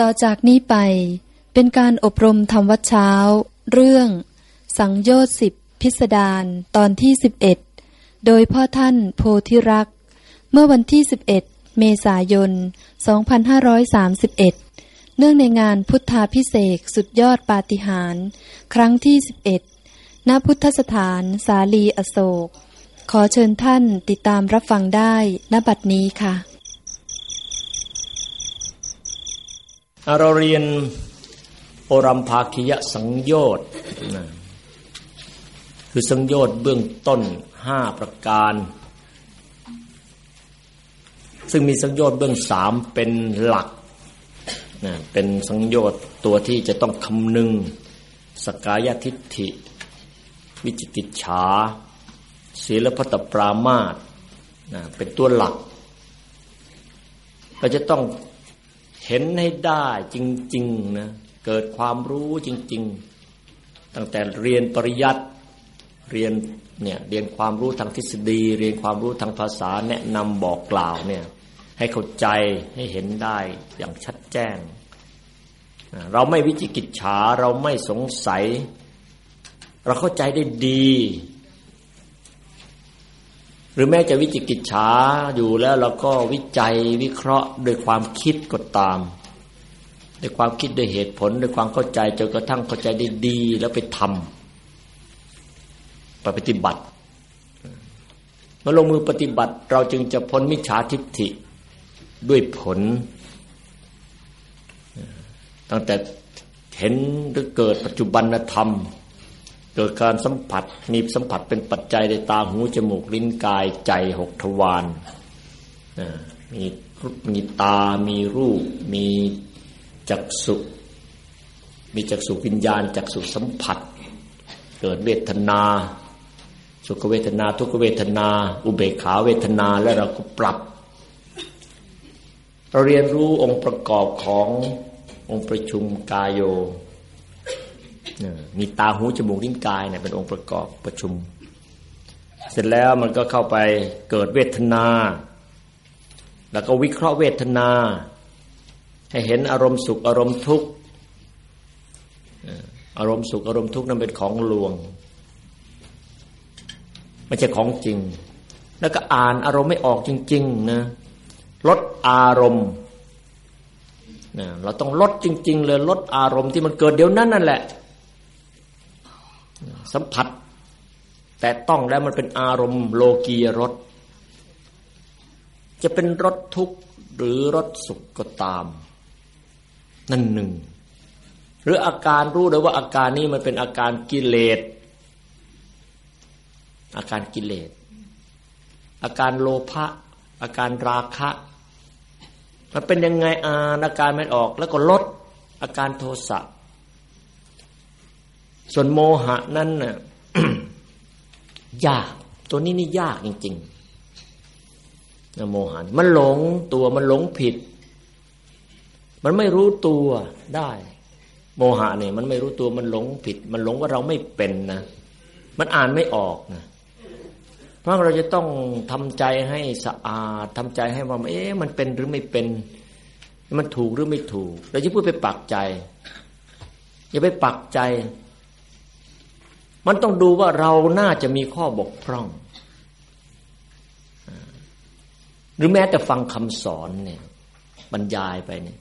ต่อจากนี้ไปเป็นการอบรมธรรมวัดเช้า เรื่อง สังโยชน์สิบพิสดารตอนที่ 11 โดยพ่อท่านโพธิรัก เมื่อวันที่ 11 เมษายน 2531 เนื่องในงานพุทธาพิเศษสุดยอดปาฏิหาริย์ครั้งที่ 11 ณ พุทธสถานสาลีอโศก ขอเชิญท่านติดตามรับฟังได้ณบัดนี้ค่ะ เราเรียนโอรัมภาคิยสังโยชน์คือสังโยชน์เบื้องต้นห้าประการ ซึ่งมีสังโยชน์เบื้องสามเป็นหลักนะเป็นสังโยชน์ตัวที่จะต้องคำนึง สกายทิฏฐิ วิจิกิจฉาศีลพัตปรามาตนะเป็นตัวหลัก เราจะต้อง เห็นให้ได้จริงๆนะเกิดความรู้จริง ๆ ตั้งแต่เรียนปริยัติเรียนเนี่ยเรียนความรู้ทางทฤษฎี เรียนความรู้ทางภาษาแนะนำบอกกล่าวเนี่ยให้เข้าใจให้เห็นได้อย่างชัดแจ้ง เราไม่วิจิกิจฉาเราไม่สงสัย เราเข้าใจได้ดี รือแม้จะวิจิกิจฉาอยู่แล้วเราก็วิจัยวิเคราะห์โดยความคิดก็ตามด้วยความคิดด้วยเหตุผลด้วยความเข้าใจจนกระทั่งเข้าใจได้ดีแล้วไปทำไปปฏิบัติเมื่อลงมือปฏิบัติ เราจึงจะพ้นมิจฉาทิฏฐิด้วยผล ตั้งแต่เห็นหรือเกิดปัจจุบันธรรม เกิดการสัมผัสมีสัมผัสเป็นปัจจัยในตาหูจมูกลิ้นกายใจหกทวารมีมีตา มีรูป มีจักสุมีจักสุวิญญาณ จักสุสัมผัส เกิดเวทนา สุขเวทนา ทุกเวทนา อุเบกขาเวทนาแล้วเราก็ปรับเราเรียนรู้องค์ประกอบขององค์ประชุมกายโย มีตาหูจมูกลิ้นกายเนี่ยเป็นองค์ประกอบประชุม เสร็จแล้วมันก็เข้าไปเกิดเวทนา แล้วก็วิเคราะห์เวทนา ให้เห็นอารมณ์สุขอารมณ์ทุกข์อารมณ์สุขอารมณ์ทุกข์นั้นเป็นของลวงไม่ใช่ของจริง แล้วก็อ่านอารมณ์ไม่ออกจริง ๆ นะลดอารมณ์นะเราต้องลดจริง ๆ เลยลดอารมณ์ที่มันเกิดเดี๋ยวนั้นนั่นแหละ สัมผัส แต่ต้องแล้วมันเป็นอารมณ์โลกียรสจะเป็นรสทุกข์หรือรสสุขก็ตาม นั่นหนึ่ง หรืออาการรู้เลยว่าอาการนี้มันเป็นอาการกิเลสอาการกิเลส อาการโลภะอาการราคะ มันเป็นยังไงอาอาการไม่ออก แล้วก็ลดอาการโทสะ ส่วนโมหะนั้นน่ะยาก ตัวนี้นี่ยากจริงๆนะโมหะมันหลงตัวมันหลงผิด มันไม่รู้ตัวได้ โมหะเนี่ยมันไม่รู้ตัวมันหลงผิด มันหลงว่าเราไม่เป็นนะมันอ่านไม่ออกนะเพราะเราจะต้องทำใจให้สะอาดทำใจให้ว่าเอ๊ะมันเป็นหรือไม่เป็น มันถูกหรือไม่ถูก เราจะพูดไปปักใจอย่าไปปักใจ มันต้องดูว่าเราน่าจะมีข้อบกพร่อง หรือแม้แต่ฟังคำสอนเนี่ยบรรยายไปเนี่ย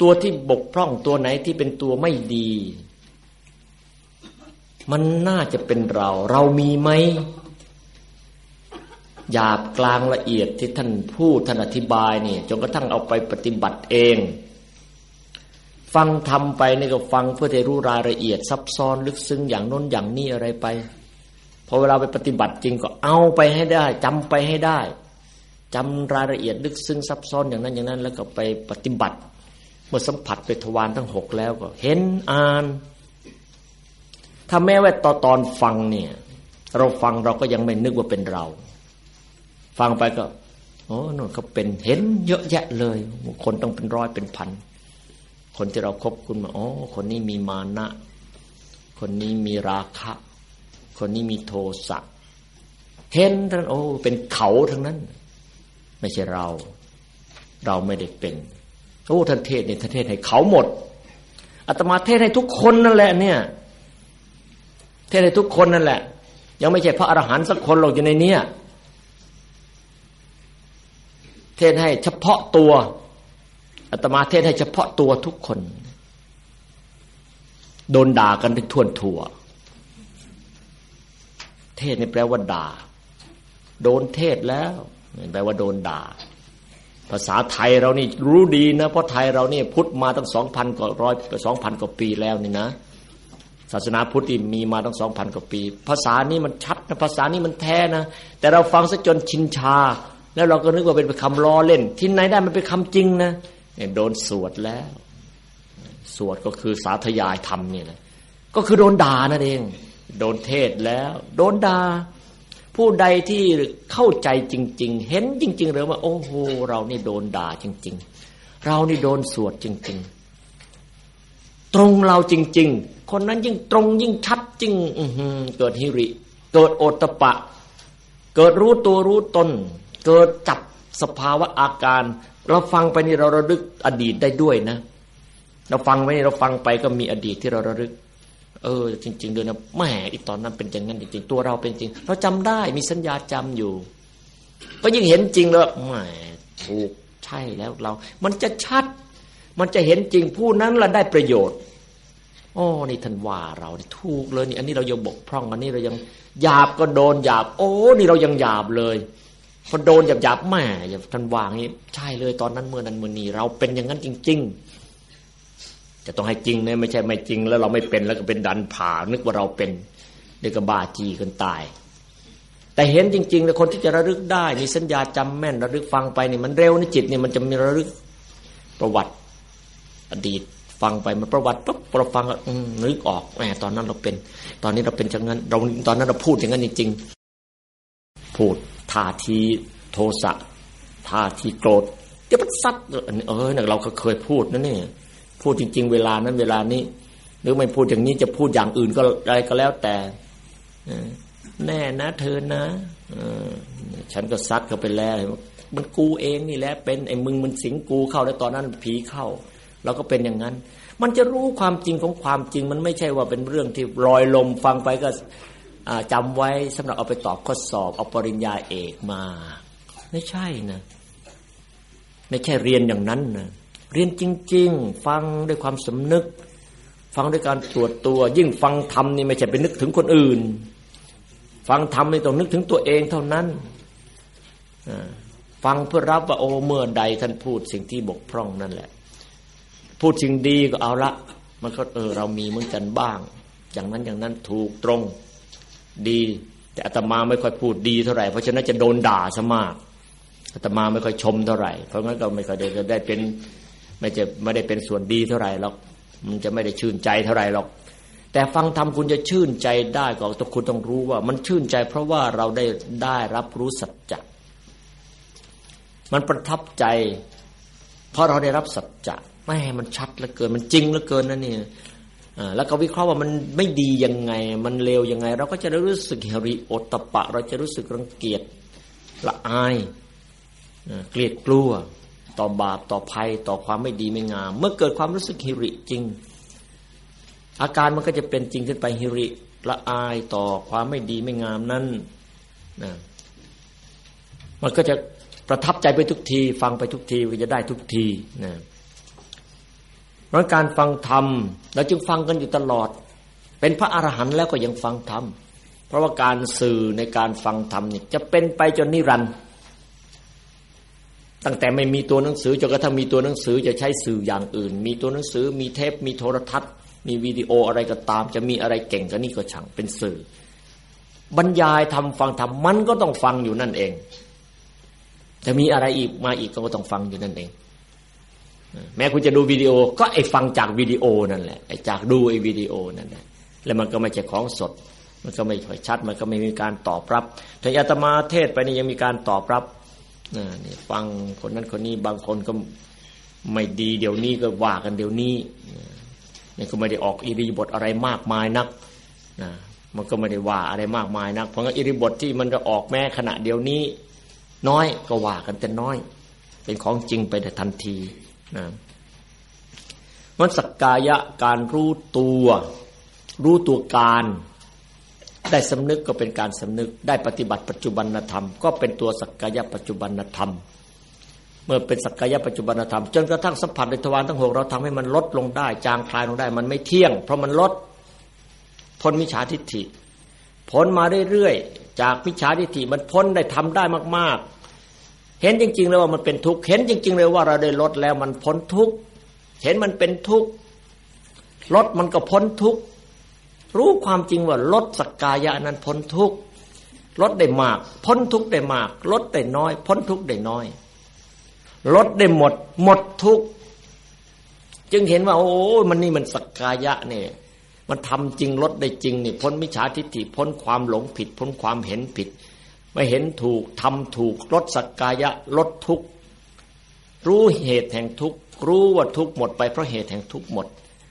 ตัวที่บกพร่องตัวไหนที่เป็นตัวไม่ดี มันน่าจะเป็นเรา เรามีไหมหยาบกลางละเอียดที่ท่านพูดท่านอธิบายนี่จนกระทั่งเอาไปปฏิบัติเอง ฟังทำไปนี่ก็ฟังเพื่อจะรู้รายละเอียดซับซ้อนลึกซึ้งอย่างน้นอย่างนี้อะไรไปพอเวลาไปปฏิบัติจริงก็เอาไปให้ได้จำไปให้ได้จำรายละเอียดลึกซึ้งซับซ้อนอย่างนั้นอย่างนั้น แล้วก็ไปปฏิบัติ เมื่อสัมผัสไปทวารทั้งหกแล้วก็ เห็นอ่าน ถ้าแม้ว่าตอนตอนฟังเนี่ย เราฟังเราก็ยังไม่นึกว่าเป็นเรา ฟังไปก็โอ้นนเขาเป็นเห็นเยอะแยะเลยคนต้องเป็นร้อยเป็นพัน คนที่เราครบคุณมาอ๋อคนนี้มีมานะ คนนี้มีราคะ คนนี้มีโทสะเห็นทั้งโอ้เป็นเขาทั้งนั้น ไม่ใช่เรา เราไม่ได้เป็นโอ้อ้ท่านเทศเนี่ยท่านเทศให้เขาหมดอาตมาเทศให้ทุกคนนั่นแหละ เนี่ย เทศให้ทุกคนนั่นแหละ ยังไม่ใช่พระอรหันต์สักคนหรอกอยู่ในเนี้ยเทศให้เฉพาะตัว อาตมาเทศให้เฉพาะตัวทุกคน โดนด่ากันทั่วทั่ว เทศนี่แปลว่าด่า โดนเทศแล้วแปลว่าโดนด่า ภาษาไทยเรานี่รู้ดีนะ เพราะไทยเรานี่พุทธมาตั้งสองพันกว่าร้อยสองพันกว่าปีแล้วนี่นะศาสนาพุทธมีมาตั้งสองพันกว่าปี ภาษานี้มันชัดนะภาษานี้มันแท้นะ แต่เราฟังซะจนชินชา แล้วเราก็นึกว่าเป็นคำล้อเล่น ที่ไหนได้มันเป็นคำจริงนะ โดนสวดแล้ว สวดก็คือสาธยายธรรมนี่แหละก็คือโดนด่านั่นเอง โดนเทศแล้ว โดนด่าผู้ใดที่เข้าใจจริง ๆ เห็นจริง ๆเลยว่า โอ้โหเรานี่โดนด่าจริง ๆ เรานี่โดนสวดจริง ๆ ตรงเราจริง ๆ คนนั้นยิ่งตรงยิ่งชัดจริงเกิดฮิริ เกิดโอตปะ เกิดรู้ตัวรู้ตน เกิดจับ สภาวะอาการ เราฟังไปนี่เราระลึกอดีตได้ด้วยนะ เราฟังไปนี่เราฟังไปก็มีอดีตที่เราระลึก เออ จริงๆด้วยนะแหมอีตอนนั้นเป็นอย่างนั้นจริงๆตัวเราเป็นจริง เราจำได้มีสัญญาจำอยู่ ก็ยิ่งเห็นจริงแล้วแหมถูกใช่แล้วเรา มันจะชัด มันจะเห็นจริงผู้นั้นละได้ประโยชน์อ๋อนี่ท่านว่าเราถูกเลยนี่อันนี้เรายังบกพร่องอันนี้เรายังหยาบก็โดนหยาบ โอ้ นี่เรายังหยาบเลย พอโดนหยาบหยาบแม่อย่าท่านวางนี้ใช่เลยตอนนั้นเมื่อนั้นเมื่อนี้เราเป็นอย่างนั้นจริง ๆ จะต้องให้จริงนะไม่ใช่ไม่จริง แล้วเราไม่เป็นแล้วก็เป็นดันผ่านึกว่าเราเป็นเด็กก็บ้าจีกันตาย แต่เห็นจริงๆเลยคนที่จะระลึกได้ มีสัญญาจำแม่นระลึกฟังไปนี่มันเร็วนี่จิตนี่มันจะมีระลึกประวัติ อดีตฟังไปมันประวัติปุ๊บเราฟังอืนึกออกแหมตอนนั้นเราเป็น ตอนนี้เราเป็นจังนั้น เราตอนนั้นเราพูดอย่างนั้นจริงๆพูด ท่าทีโทสะท่าทีโกรธเดี๋ยวมันซัดเออเนี่ยเราก็เคยพูดนั่นนี่พูดจริง ๆ เวลานั้นเวลานี้หรือไม่พูดอย่างนี้จะพูดอย่างอื่นก็อะไรก็แล้วแต่แน่นะ เธอนะฉันก็ซัดเขาไปแล้ว มันกูเองนี่แหละเป็นไอ้มึงมันสิงกูเข้าแล้วตอนนั้นผีเข้าเราก็เป็นอย่างนั้น มันจะรู้ความจริงของความจริง มันไม่ใช่ว่าเป็นเรื่องที่ลอยลมฟังไปก็ จำไว้สำหรับเอาไปตอบข้อสอบเอาปริญญาเอกมา ไม่ใช่นะ ไม่ใช่เรียนอย่างนั้นนะเรียนจริง ๆ ฟังด้วยความสำนึก ฟังด้วยการตรวจตัว ยิ่งฟังธรรมนี่ไม่ใช่ไปนึกถึงคนอื่น ฟังธรรมนี่ต้องนึกถึงตัวเองเท่านั้นฟังเพื่อรับว่าโอ้เมื่อใดท่านพูดสิ่งที่บกพร่องนั่นแหละ พูดสิ่งดีก็เอาละ มันก็เออเรามีเหมือนกันบ้าง อย่างนั้นอย่างนั้นถูกตรง ดี แต่อาตมาไม่ค่อยพูดดีเท่าไหร่เพราะฉะนั้นจะโดนด่าซะมากอาตมาไม่ค่อยชมเท่าไหร่เพราะงั้นก็ไม่ค่อยได้ได้เป็นไม่จะไม่ได้เป็นส่วนดีเท่าไหร่หรอกมันจะไม่ได้ชื่นใจเท่าไหร่หรอก แต่ฟังธรรมคุณจะชื่นใจได้ก็ต้องคุณต้องรู้ว่า มันชื่นใจ เพราะว่าเราได้ได้รับรู้สัจจะมันประทับใจ เพราะเราได้รับสัจจะแม่มันชัดเหลือเกิน มันจริงเหลือเกินนะนี่ แล้วก็วิเคราะห์ว่ามันไม่ดียังไง มันเลวยังไง เราก็จะรู้สึกเฮริโอตปะ เราจะรู้สึกรังเกียจละอายเกลียดกลัว ต่อบาปต่อภัยต่อความไม่ดีไม่งาม เมื่อเกิดความรู้สึกฮิริจริง อาการมันก็จะเป็นจริงขึ้นไปฮิริละอายต่อความไม่ดีไม่งามนั้นนะมันก็จะประทับใจไปทุกที ฟังไปทุกทีก็จะได้ทุกทีนะ เพราะการฟังธรรมเราจึงฟังกันอยู่ตลอด เป็นพระอรหันต์แล้วก็ยังฟังธรรมเพราะว่าการสื่อในการฟังธรรมเนี่ยจะเป็นไปจนนิรันดร์ตั้งแต่ไม่มีตัวหนังสือจนกระทั่งมีตัวหนังสือจะใช้สื่ออย่างอื่น มีตัวหนังสือมีเทปมีโทรทัศน์ มีวิดีโออะไรก็ตาม จะมีอะไรเก่งก็นี่ก็ช่างเป็นสื่อ บรรยายทำฟังทำมันก็ต้องฟังอยู่นั่นเอง จะมีอะไรอีกมาอีกก็ต้องฟังอยู่นั่นเอง แม้คุณจะดูวิดีโอ ก็ไอ้ฟังจากวิดีโอนั่นแหละไอ้จากดูไอ้วิดีโอนั่นแหละแล้วมันก็ไม่ใช่ของสด มันก็ไม่ค่อยชัด มันก็ไม่มีการตอบรับถ้าอาตมาเทศไปนี่ยังมีการตอบรับนี่ฟังคนนั้นคนนี้บางคนก็ไม่ดีเดี๋ยวนี้ก็ว่ากันเดี๋ยวนี้นี่ก็ไม่ได้ออกอิริบทอะไรมากมายนักนะมันก็ไม่ได้ว่าอะไรมากมายนัก เพราะงั้นอิริบทที่มันจะออกแม้ขณะเดียวนี้ น้อยก็ว่ากันแต่น้อย เป็นของจริงไปแต่ทันที นะมันสักกายะการรู้ตัว รู้ตัวการ ได้สำนึกก็เป็นการสำนึก ได้ปฏิบัติปัจจุบันธรรม ก็เป็นตัวสักกายะปัจจุบันธรรม เมื่อเป็นสักกายะปัจจุบันธรรม จนกระทั่งสัมผัสในทวารทั้งหกเราทำให้มันลดลงได้ จางคลายลงได้ มันไม่เที่ยง เพราะมันลดพ้นมิจฉาทิฏฐิพ้นมาเรื่อยๆจากมิจฉาทิฏฐิมันพ้นได้ทำได้มากๆ เห็นจริงๆเลยว่ามันเป็นทุกข์เห็นจริง ๆ เลยว่าเราได้ลดแล้วมันพ้นทุกข์เห็นมันเป็นทุกข์ลดมันก็พ้นทุกข์รู้ความจริงว่าลดสักกายะนั้นพ้นทุกข์ลดได้มาก พ้นทุกข์ได้มาก ลดได้น้อย พ้นทุกข์ได้น้อย ลดได้หมด หมดทุกข์จึงเห็นว่า โอ้มันนี่มันสักกายะเนี่ยมันทำจริงลดได้จริงนี่พ้นมิจฉาทิฏฐิพ้นความหลงผิด พ้นความเห็นผิด ไม่เห็นถูกทำถูกลดสักกายะลดทุกข์รู้เหตุแห่งทุกข์รู้ว่าทุกข์หมดไปเพราะเหตุแห่งทุกข์หมด